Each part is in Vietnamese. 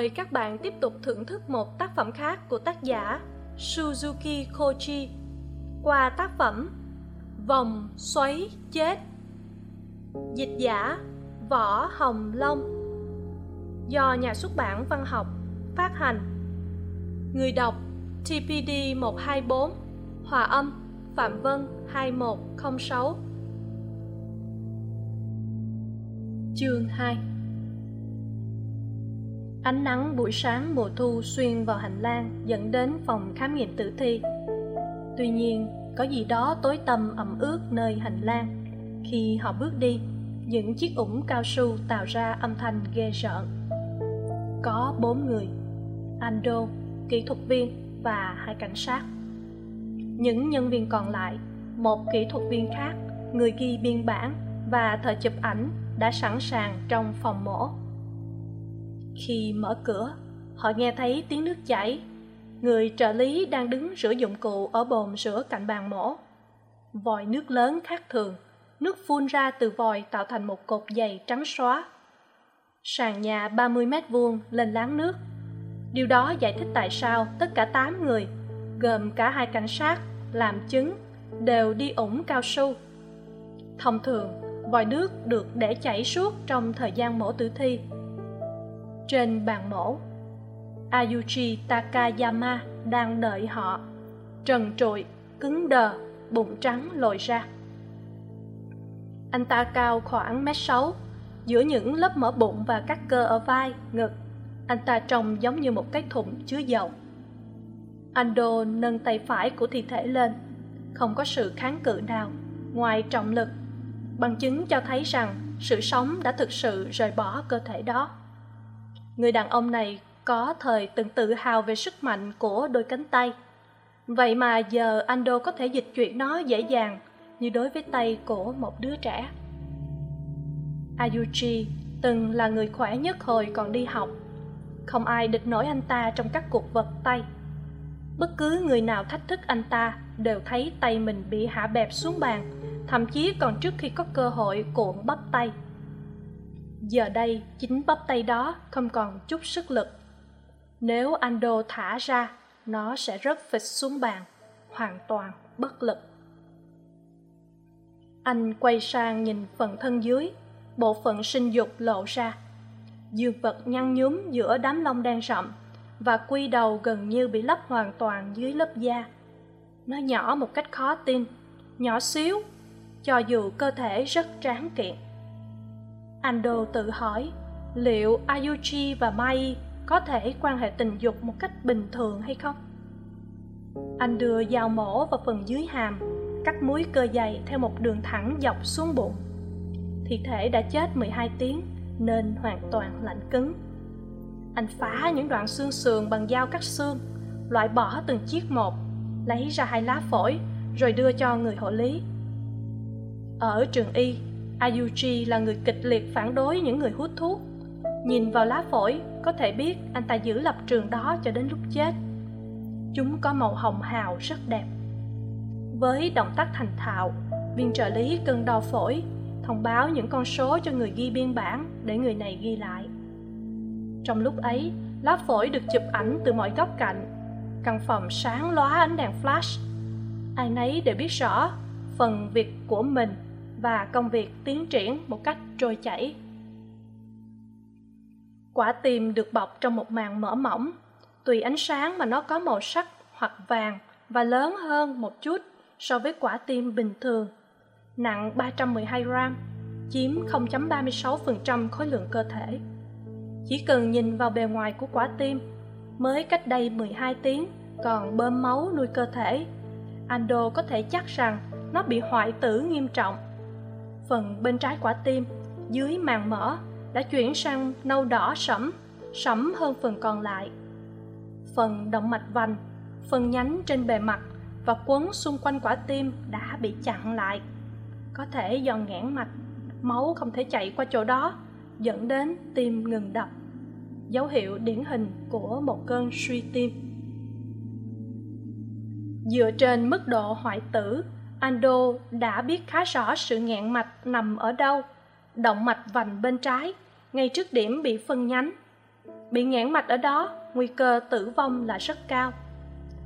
Mời các bạn tiếp tục thưởng thức một tác phẩm khác của tác giả Suzuki Kochi qua tác phẩm Vòng xoáy chết Dịch giả Võ Hồng Long Do nhà xuất bản văn học phát hành Người đọc TPD 124 Hòa âm Phạm Vân 2106 Chương 2 Ánh nắng buổi sáng mùa thu xuyên vào hành lang dẫn đến phòng khám nghiệm tử thi. Tuy nhiên, có gì đó tối tăm ẩm ướt nơi hành lang. Khi họ bước đi, những chiếc ủng cao su tạo ra âm thanh ghê rợn. Có bốn người, Ando, kỹ thuật viên và hai cảnh sát. Những nhân viên còn lại, một kỹ thuật viên khác, người ghi biên bản và thợ chụp ảnh đã sẵn sàng trong phòng mổ khi mở cửa họ nghe thấy tiếng nước chảy người trợ lý đang đứng rửa dụng cụ ở bồn rửa cạnh bàn mổ vòi nước lớn khác thường nước phun ra từ vòi tạo thành một cột dày trắng xóa. Sàn nhà ba mươi mét vuông lên láng nước. Điều đó giải thích tại sao tất cả tám người, gồm cả hai cảnh sát, làm chứng, đều đi ủng cao su. Thông thường, vòi nước được để chảy suốt trong thời gian mổ tử thi. Trên bàn mổ ayuji takayama đang đợi họ. Trần trụi, cứng đờ, bụng trắng lồi ra anh ta cao khoảng mét sáu, giữa những lớp mỡ bụng và các cơ ở vai, ngực. Anh ta trông giống như một cái thùng chứa dầu. Ando nâng tay phải của thi thể lên. Không có sự kháng cự nào, ngoài trọng lực. Bằng chứng cho thấy rằng sự sống đã thực sự rời bỏ cơ thể đó. Người đàn ông này có thời từng tự hào về sức mạnh của đôi cánh tay. Vậy mà giờ ando có thể dịch chuyển nó dễ dàng như đối với tay của một đứa trẻ. Ayuji từng là người khỏe nhất hồi còn đi học. Không ai địch nổi anh ta trong các cuộc vật tay. Bất cứ người nào thách thức anh ta đều thấy tay mình bị hạ bẹp xuống bàn, thậm chí còn trước khi có cơ hội cuộn bắp tay. Giờ đây, chính bắp tay đó không còn chút sức lực. Nếu ando thả ra, nó sẽ rớt phịch xuống bàn, hoàn toàn bất lực anh quay sang nhìn phần thân dưới, bộ phận sinh dục lộ ra. Dương vật nhăn nhúm giữa đám lông đen rậm và quy đầu gần như bị lấp hoàn toàn dưới lớp da. Nó nhỏ một cách khó tin, nhỏ xíu, cho dù cơ thể rất tráng kiện. Ando tự hỏi, liệu ayuji và mai có thể quan hệ tình dục một cách bình thường hay không? Anh đưa dao mổ vào phần dưới hàm cắt múi cơ dày theo một đường thẳng dọc xuống bụng. Thi thể đã chết 12 tiếng, nên hoàn toàn lạnh cứng. Anh phá những đoạn xương sườn bằng dao cắt xương, loại bỏ từng chiếc một, lấy ra hai lá phổi, rồi đưa cho người hộ lý. Ở trường y ayuji là người kịch liệt phản đối những người hút thuốc. Nhìn vào lá phổi, có thể biết anh ta giữ lập trường đó cho đến lúc chết. Chúng có màu hồng hào rất đẹp với động tác thành thạo, viên trợ lý cân đo phổi, thông báo những con số cho người ghi biên bản để người này ghi lại. Trong lúc ấy, lá phổi được chụp ảnh từ mọi góc cạnh, căn phòng sáng lóa ánh đèn flash. Ai nấy đều biết rõ phần việc của mình và công việc tiến triển một cách trôi chảy. Quả tim được bọc trong một màng mỡ mỏng, tùy ánh sáng mà nó có màu sắc hoặc vàng và lớn hơn một chút so với quả tim bình thường. Nặng 312 gram, chiếm 0.36% khối lượng cơ thể. Chỉ cần nhìn vào bề ngoài của quả tim, mới cách đây 12 tiếng còn bơm máu nuôi cơ thể, ando có thể chắc rằng nó bị hoại tử nghiêm trọng. Phần bên trái quả tim, dưới màng mỡ, đã chuyển sang nâu đỏ sẫm sẫm hơn phần còn lại. Phần động mạch vành, phần nhánh trên bề mặt và quấn xung quanh quả tim đã bị chặn lại. Có thể do nghẽn mạch, máu không thể chạy qua chỗ đó, dẫn đến tim ngừng đập. Dấu hiệu điển hình của một cơn suy tim. Dựa trên mức độ hoại tử, ando đã biết khá rõ sự nghẹn mạch nằm ở đâu. Động mạch vành bên trái, ngay trước điểm bị phân nhánh. Bị nghẽn mạch ở đó, nguy cơ tử vong là rất cao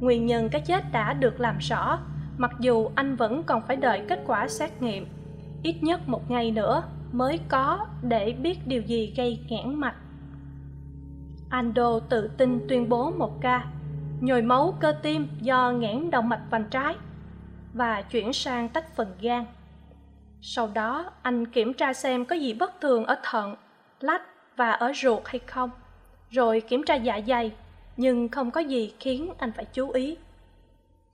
nguyên nhân cái chết đã được làm rõ, mặc dù anh vẫn còn phải đợi kết quả xét nghiệm. Ít nhất một ngày nữa mới có để biết điều gì gây nghẽn mạch. Ando tự tin tuyên bố một ca, nhồi máu cơ tim do nghẽn động mạch vành trái và chuyển sang tách phần gan. Sau đó, anh kiểm tra xem có gì bất thường ở thận, lách và ở ruột hay không, rồi kiểm tra dạ dày nhưng không có gì khiến anh phải chú ý.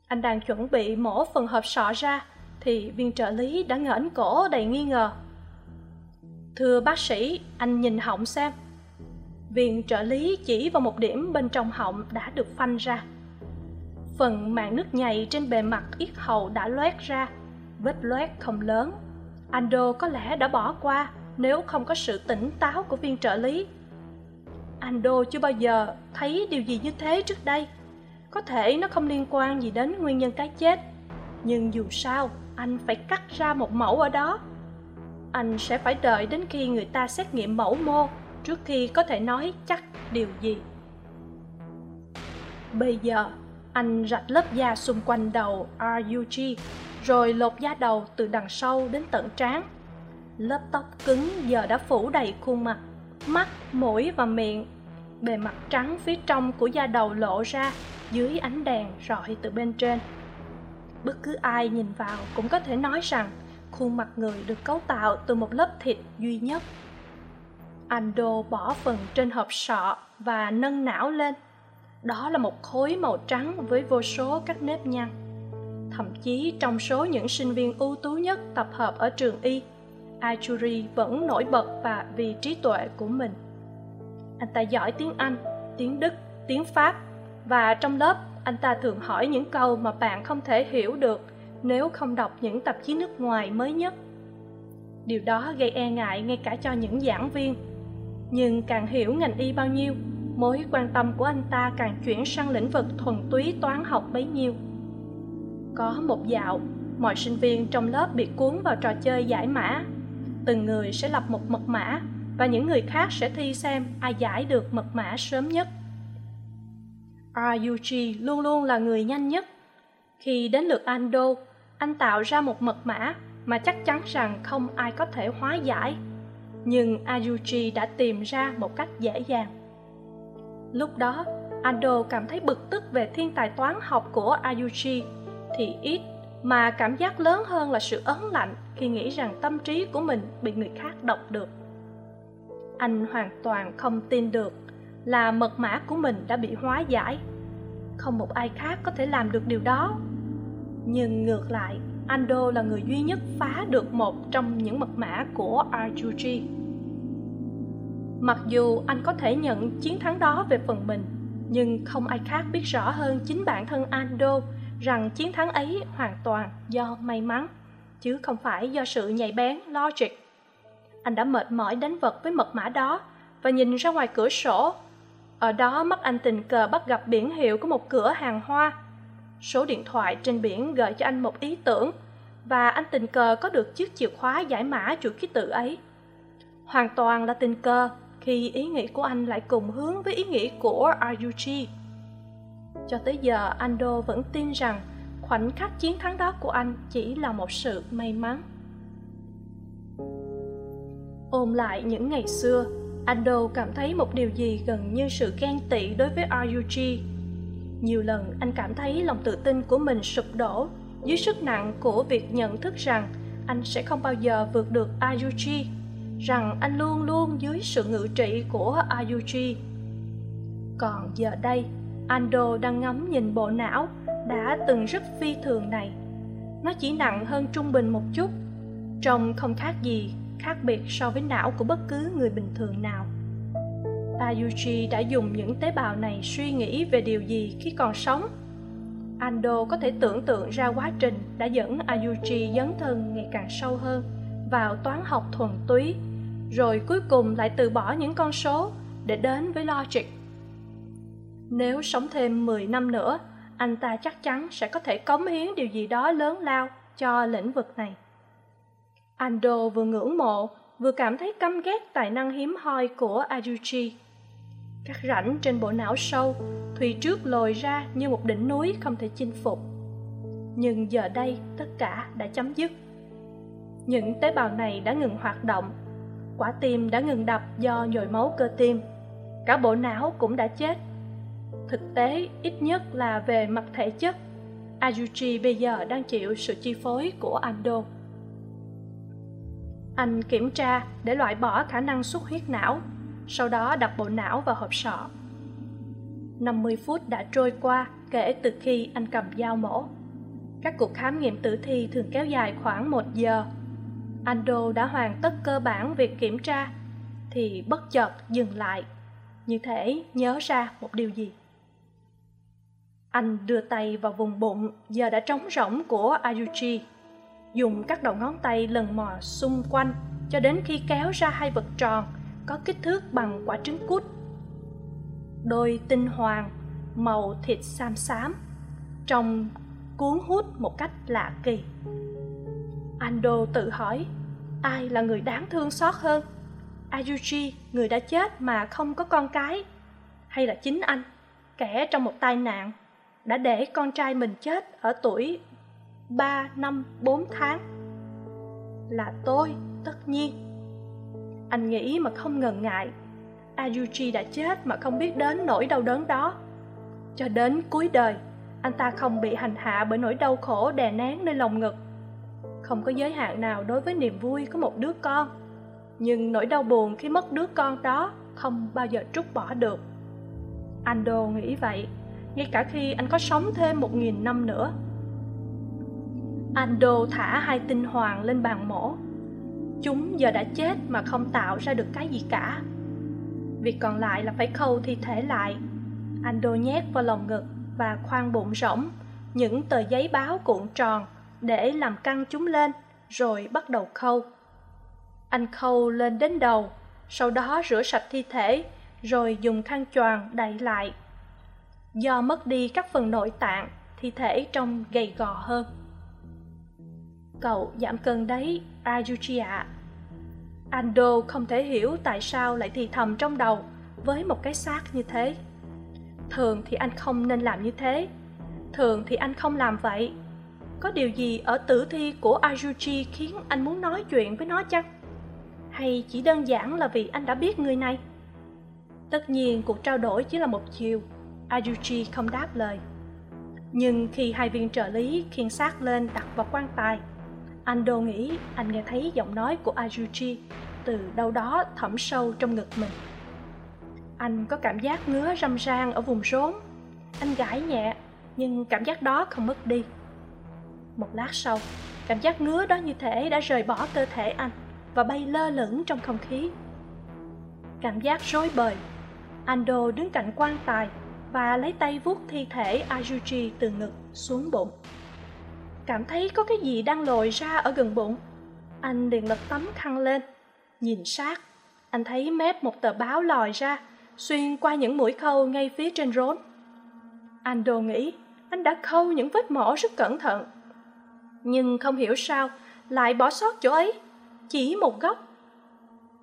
Anh đang chuẩn bị mổ phần hộp sọ ra, thì viên trợ lý đã ngẩng cổ đầy nghi ngờ. Thưa bác sĩ, anh nhìn họng xem. Viên trợ lý chỉ vào một điểm bên trong họng đã được phanh ra. Phần màng nước nhầy trên bề mặt yết hầu đã loét ra, vết loét không lớn. Ando có lẽ đã bỏ qua nếu không có sự tỉnh táo của viên trợ lý ando chưa bao giờ thấy điều gì như thế trước đây. Có thể nó không liên quan gì đến nguyên nhân cái chết, nhưng dù sao, anh phải cắt ra một mẫu ở đó. Anh sẽ phải đợi đến khi người ta xét nghiệm mẫu mô trước khi có thể nói chắc điều gì. Bây giờ, anh rạch lớp da xung quanh đầu rug rồi lột da đầu từ đằng sau đến tận trán. Lớp tóc cứng giờ đã phủ đầy khuôn mặt mắt, mũi và miệng. Bề mặt trắng phía trong của da đầu lộ ra dưới ánh đèn rọi từ bên trên. Bất cứ ai nhìn vào cũng có thể nói rằng khuôn mặt người được cấu tạo từ một lớp thịt duy nhất. Ando bỏ phần trên hộp sọ và nâng não lên. Đó là một khối màu trắng với vô số các nếp nhăn. Thậm chí trong số những sinh viên ưu tú nhất tập hợp ở trường y Achuri vẫn nổi bật và vì trí tuệ của mình. Anh ta giỏi tiếng anh, tiếng đức, tiếng pháp và trong lớp, anh ta thường hỏi những câu mà bạn không thể hiểu được nếu không đọc những tạp chí nước ngoài mới nhất. Điều đó gây e ngại ngay cả cho những giảng viên. Nhưng càng hiểu ngành y bao nhiêu, mối quan tâm của anh ta càng chuyển sang lĩnh vực thuần túy toán học bấy nhiêu. Có một dạo, mọi sinh viên trong lớp bị cuốn vào trò chơi giải mã từng người sẽ lập một mật mã và những người khác sẽ thi xem ai giải được mật mã sớm nhất. Rug luôn luôn là người nhanh nhất. Khi đến lượt ando, anh tạo ra một mật mã mà chắc chắn rằng không ai có thể hóa giải. Nhưng ayuji đã tìm ra một cách dễ dàng. Lúc đó, ando cảm thấy bực tức về thiên tài toán học của ayuji, thì ít mà cảm giác lớn hơn là sự ấn lạnh khi nghĩ rằng tâm trí của mình bị người khác đọc được. Anh hoàn toàn không tin được là mật mã của mình đã bị hóa giải. Không một ai khác có thể làm được điều đó. Nhưng ngược lại, ando là người duy nhất phá được một trong những mật mã của rug mặc dù anh có thể nhận chiến thắng đó về phần mình, nhưng không ai khác biết rõ hơn chính bản thân ando rằng chiến thắng ấy hoàn toàn do may mắn, chứ không phải do sự nhạy bén logic. Anh đã mệt mỏi đánh vật với mật mã đó và nhìn ra ngoài cửa sổ. Ở đó mắt anh tình cờ bắt gặp biển hiệu của một cửa hàng hoa. Số điện thoại trên biển gợi cho anh một ý tưởng và anh tình cờ có được chiếc chìa khóa giải mã chuỗi ký tự ấy. Hoàn toàn là tình cờ khi ý nghĩ của anh lại cùng hướng với ý nghĩ của rug cho tới giờ, ando vẫn tin rằng khoảnh khắc chiến thắng đó của anh chỉ là một sự may mắn. Ôm lại những ngày xưa, ando cảm thấy một điều gì gần như sự ghen tị đối với rug nhiều lần, anh cảm thấy lòng tự tin của mình sụp đổ dưới sức nặng của việc nhận thức rằng anh sẽ không bao giờ vượt được ayuji rằng anh luôn luôn dưới sự ngự trị của ayuji còn giờ đây ando đang ngắm nhìn bộ não đã từng rất phi thường này. Nó chỉ nặng hơn trung bình một chút, trông không khác gì, khác biệt so với não của bất cứ người bình thường nào. Ayuji đã dùng những tế bào này suy nghĩ về điều gì khi còn sống? Ando có thể tưởng tượng ra quá trình đã dẫn ayuji dấn thân ngày càng sâu hơn vào toán học thuần túy, rồi cuối cùng lại từ bỏ những con số để đến với logic nếu sống thêm mười năm nữa, anh ta chắc chắn sẽ có thể cống hiến điều gì đó lớn lao cho lĩnh vực này. Ando vừa ngưỡng mộ, vừa cảm thấy căm ghét tài năng hiếm hoi của ajuchi các rãnh trên bộ não sâu thùy trước lồi ra như một đỉnh núi không thể chinh phục. Nhưng giờ đây, tất cả đã chấm dứt. Những tế bào này đã ngừng hoạt động. Quả tim đã ngừng đập do nhồi máu cơ tim. Cả bộ não cũng đã chết thực tế, ít nhất là về mặt thể chất Ayuji bây giờ đang chịu sự chi phối của ando. Anh kiểm tra để loại bỏ khả năng xuất huyết não, sau đó đặt bộ não vào hộp sọ. Năm mươi phút đã trôi qua kể từ khi anh cầm dao mổ. Các cuộc khám nghiệm tử thi thường kéo dài khoảng một giờ. Ando đã hoàn tất cơ bản việc kiểm tra, thì bất chợt dừng lại. Như thể nhớ ra một điều gì anh đưa tay vào vùng bụng giờ đã trống rỗng của ayuchi. Dùng các đầu ngón tay lần mò xung quanh cho đến khi kéo ra hai vật tròn có kích thước bằng quả trứng cút. Đôi tinh hoàng màu thịt xám xám trông cuốn hút một cách lạ kỳ. Ando tự hỏi, ai là người đáng thương xót hơn? Ayuji người đã chết mà không có con cái hay là chính anh, kẻ trong một tai nạn? Đã để con trai mình chết ở tuổi ba, năm, bốn tháng. Là tôi, tất nhiên. Anh nghĩ mà không ngần ngại. Ayuji đã chết mà không biết đến nỗi đau đớn đó. Cho đến cuối đời, anh ta không bị hành hạ bởi nỗi đau khổ đè nén nơi lòng ngực. Không có giới hạn nào đối với niềm vui có một đứa con. Nhưng nỗi đau buồn khi mất đứa con đó không bao giờ trút bỏ được. Ando nghĩ vậy ngay cả khi anh có sống thêm một nghìn năm nữa. Ando thả hai tinh hoàng lên bàn mổ. Chúng giờ đã chết mà không tạo ra được cái gì cả. Việc còn lại là phải khâu thi thể lại. Ando nhét vào lồng ngực và khoang bụng rỗng những tờ giấy báo cuộn tròn để làm căng chúng lên, rồi bắt đầu khâu. Anh khâu lên đến đầu, sau đó rửa sạch thi thể, rồi dùng khăn choàng đậy lại do mất đi các phần nội tạng, thi thể trông gầy gò hơn. Cậu giảm cân đấy ayuchi ạ ando không thể hiểu tại sao lại thì thầm trong đầu với một cái xác như thế. Thường thì anh không nên làm như thế. Thường thì anh không làm vậy. Có điều gì ở tử thi của ayuchi khiến anh muốn nói chuyện với nó chăng? Hay chỉ đơn giản là vì anh đã biết người này? Tất nhiên cuộc trao đổi chỉ là một chiều ajuchi không đáp lời. Nhưng khi hai viên trợ lý khiêng xác lên đặt vào quan tài, ando nghĩ anh nghe thấy giọng nói của ajuchi từ đâu đó thẳm sâu trong ngực mình. Anh có cảm giác ngứa râm ran ở vùng rốn. Anh gãi nhẹ, nhưng cảm giác đó không mất đi. Một lát sau, cảm giác ngứa đó như thể đã rời bỏ cơ thể anh và bay lơ lửng trong không khí. Cảm giác rối bời, ando đứng cạnh quan tài và lấy tay vuốt thi thể ajuji từ ngực xuống bụng. Cảm thấy có cái gì đang lồi ra ở gần bụng. Anh liền lật tấm khăn lên, nhìn sát. Anh thấy mép một tờ báo lòi ra, xuyên qua những mũi khâu ngay phía trên rốn. Ando nghĩ, anh đã khâu những vết mỏ rất cẩn thận. Nhưng không hiểu sao, lại bỏ sót chỗ ấy, chỉ một góc.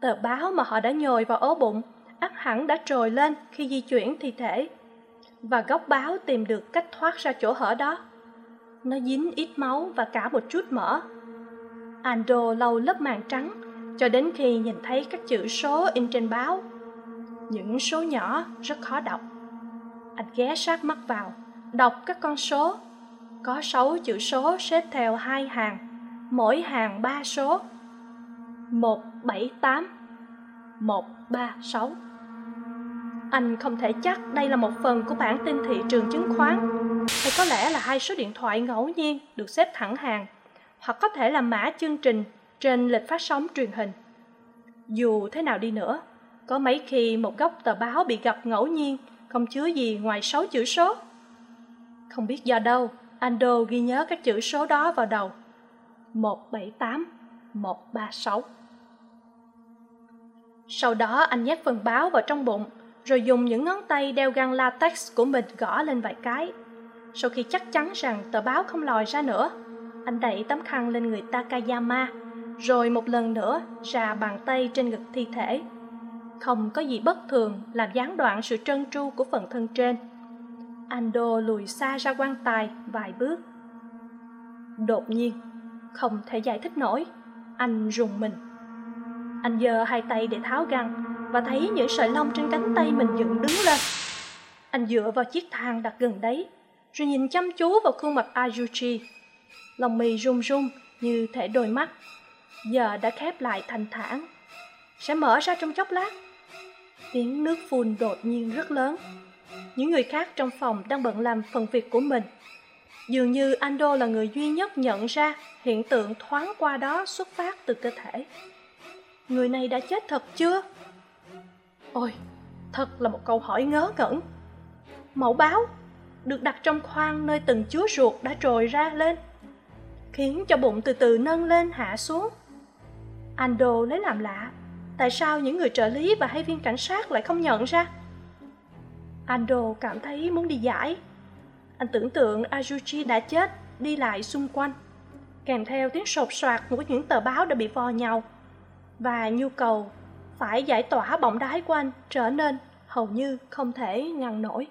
Tờ báo mà họ đã nhồi vào ố bụng ắt hẳn đã trồi lên khi di chuyển thi thể và góc báo tìm được cách thoát ra chỗ hở đó. Nó dính ít máu và cả một chút mỡ. Ando lau lớp màng trắng, cho đến khi nhìn thấy các chữ số in trên báo. Những số nhỏ rất khó đọc. Anh ghé sát mắt vào, đọc các con số. Có sáu chữ số xếp theo hai hàng, mỗi hàng ba số. Một bảy tám, một ba sáu anh không thể chắc đây là một phần của bản tin thị trường chứng khoán. Hay có lẽ là hai số điện thoại ngẫu nhiên được xếp thẳng hàng hoặc có thể là mã chương trình trên lịch phát sóng truyền hình. Dù thế nào đi nữa có mấy khi một góc tờ báo bị gặp ngẫu nhiên không chứa gì ngoài sáu chữ số. Không biết do đâu ando ghi nhớ các chữ số đó vào đầu. Một bảy tám 136 Sau đó anh nhét phần báo vào trong bụng, rồi dùng những ngón tay đeo găng latex của mình gõ lên vài cái. Sau khi chắc chắn rằng tờ báo không lòi ra nữa, anh đẩy tấm khăn lên người Takayama, rồi một lần nữa ra bàn tay trên ngực thi thể. Không có gì bất thường làm gián đoạn sự trơn tru của phần thân trên. Ando lùi xa ra quan tài vài bước. Đột nhiên, không thể giải thích nổi, anh rùng mình. Anh giơ hai tay để tháo găng và thấy những sợi lông trên cánh tay mình dựng đứng lên. Anh dựa vào chiếc thang đặt gần đấy, rồi nhìn chăm chú vào khuôn mặt Ayuchi. Lòng mì run run như thể đôi mắt, giờ đã khép lại thành thản. Sẽ mở ra trong chốc lát. Tiếng nước phun đột nhiên rất lớn. Những người khác trong phòng đang bận làm phần việc của mình. Dường như Ando là người duy nhất nhận ra hiện tượng thoáng qua đó xuất phát từ cơ thể. Người này đã chết thật chưa? Ôi, thật là một câu hỏi ngớ ngẩn. Mẫu báo được đặt trong khoang nơi từng chứa ruột đã trồi ra lên, khiến cho bụng từ từ nâng lên hạ xuống. Ando lấy làm lạ, tại sao những người trợ lý và hay viên cảnh sát lại không nhận ra? Ando cảm thấy muốn đi giải. Anh tưởng tượng Ajuchi đã chết, đi lại xung quanh, kèm theo tiếng sột soạt của những tờ báo đã bị vò nhau, và nhu cầu phải giải tỏa bọng đái của anh trở nên hầu như không thể ngăn nổi.